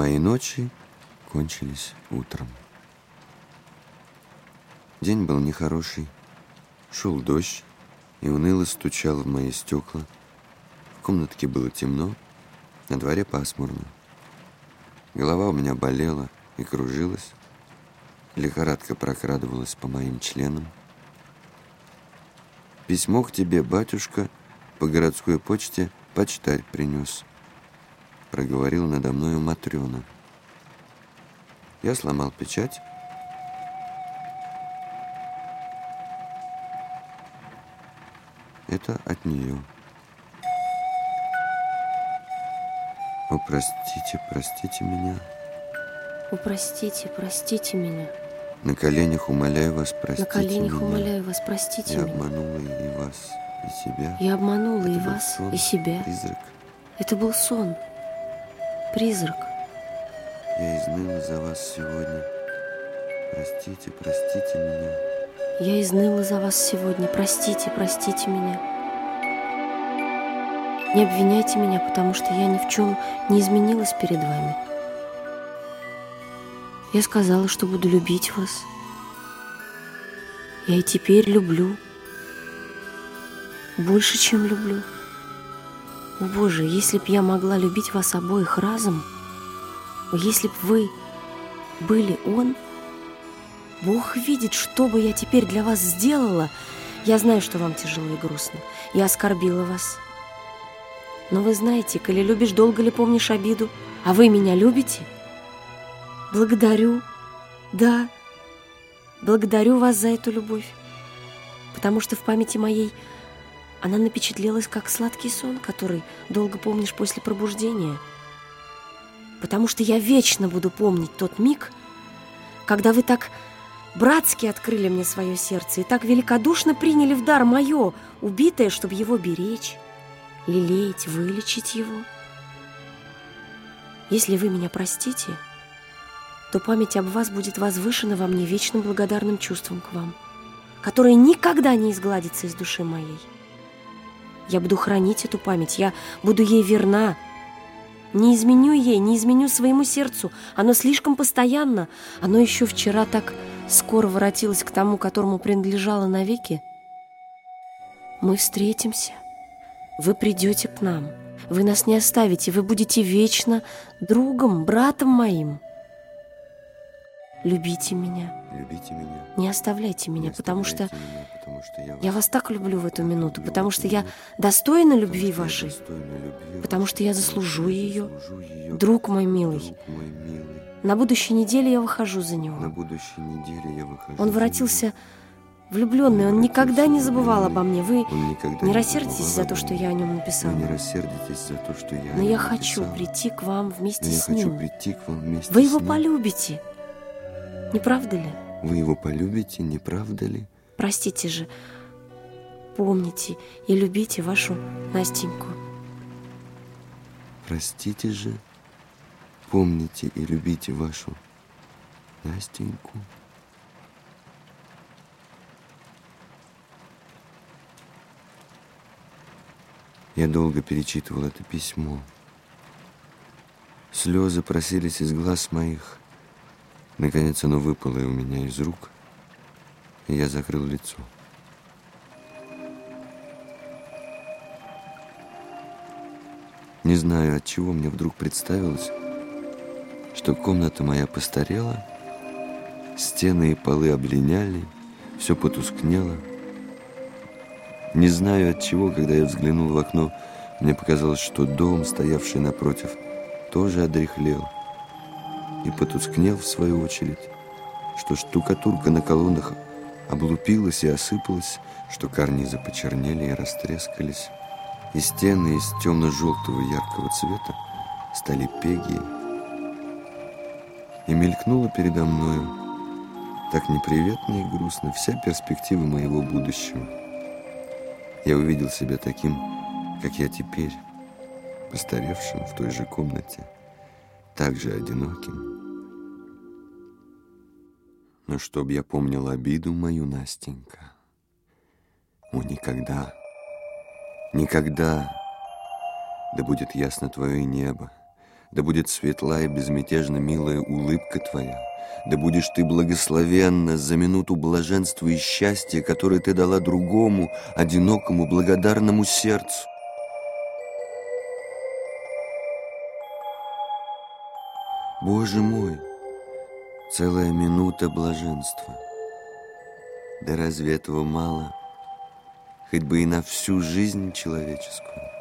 Мои ночи кончились утром. День был нехороший. Шел дождь и уныло стучал в мои стекла. В комнатке было темно, на дворе пасмурно. Голова у меня болела и кружилась. Лихорадка прокрадывалась по моим членам. Письмо к тебе, батюшка, по городской почте почтарь принес. Проговорил надо мною Матрена. Я сломал печать. Это от нее. О, простите, простите меня. О, простите, простите меня. На коленях умоляю вас, простите На коленях меня. умоляю вас, простите Я меня. обманула и вас, и себя. Я обманула и Это был вас, сон, и себя. Призрак. Это был сон. Призрак. Я изныла за вас сегодня. Простите, простите меня. Я изныла за вас сегодня. Простите, простите меня. Не обвиняйте меня, потому что я ни в чем не изменилась перед вами. Я сказала, что буду любить вас. Я и теперь люблю. Больше, чем люблю. О, Боже, если б я могла любить вас обоих разом, если б вы были Он, Бог видит, что бы я теперь для вас сделала. Я знаю, что вам тяжело и грустно. Я оскорбила вас. Но вы знаете, коли любишь, долго ли помнишь обиду? А вы меня любите? Благодарю. Да, благодарю вас за эту любовь. Потому что в памяти моей она напечатлелась, как сладкий сон, который долго помнишь после пробуждения. Потому что я вечно буду помнить тот миг, когда вы так братски открыли мне свое сердце и так великодушно приняли в дар мое, убитое, чтобы его беречь, лелеять, вылечить его. Если вы меня простите, то память об вас будет возвышена во мне вечным благодарным чувством к вам, которое никогда не изгладится из души моей. Я буду хранить эту память, я буду ей верна, не изменю ей, не изменю своему сердцу. Оно слишком постоянно. Оно еще вчера так скоро воротилось к тому, которому принадлежало навеки. Мы встретимся. Вы придете к нам. Вы нас не оставите. Вы будете вечно другом, братом моим. Любите меня. Любите меня. Не оставляйте меня, Не потому что меня, потому что я, я вас так люблю в эту минуту, потому что я достойна любви вашей. потому что я заслужу ее. Друг мой милый, на будущей неделе я выхожу за него. На будущей неделе я выхожу. Он воротился влюбленный, он никогда не забывал обо мне. Вы не рассердитесь за то, что я о нем Вы написала. не рассердитесь за то, что я Но я хочу написал. прийти к вам вместе с ним. прийти к вам вместе Вы его полюбите. Не правда ли? Вы его полюбите, не правда ли? Простите же. Помните и любите вашу Настеньку. Простите же, помните и любите вашу Настеньку. Я долго перечитывал это письмо. Слезы просились из глаз моих. Наконец оно выпало у меня из рук, я закрыл лицо. Не знаю, от чего мне вдруг представилось, что комната моя постарела, стены и полы облиняли, все потускнело. Не знаю, от чего, когда я взглянул в окно, мне показалось, что дом, стоявший напротив, тоже одряхлел и потускнел в свою очередь, что штукатурка на колоннах облупилась и осыпалась, что карнизы почернели и растрескались, и стены из темно-желтого яркого цвета стали пеги, и мелькнула передо мною так неприветно и грустно вся перспектива моего будущего. Я увидел себя таким, как я теперь, постаревшим в той же комнате, так же одиноким. Но чтоб я помнил обиду мою, Настенька, о, никогда, никогда, да будет ясно твое небо, Да будет светла и безмятежно милая улыбка твоя, да будешь ты благословенна за минуту блаженства и счастья, которое ты дала другому, одинокому, благодарному сердцу. Боже мой, целая минута блаженства. Да разве этого мало? Хоть бы и на всю жизнь человеческую.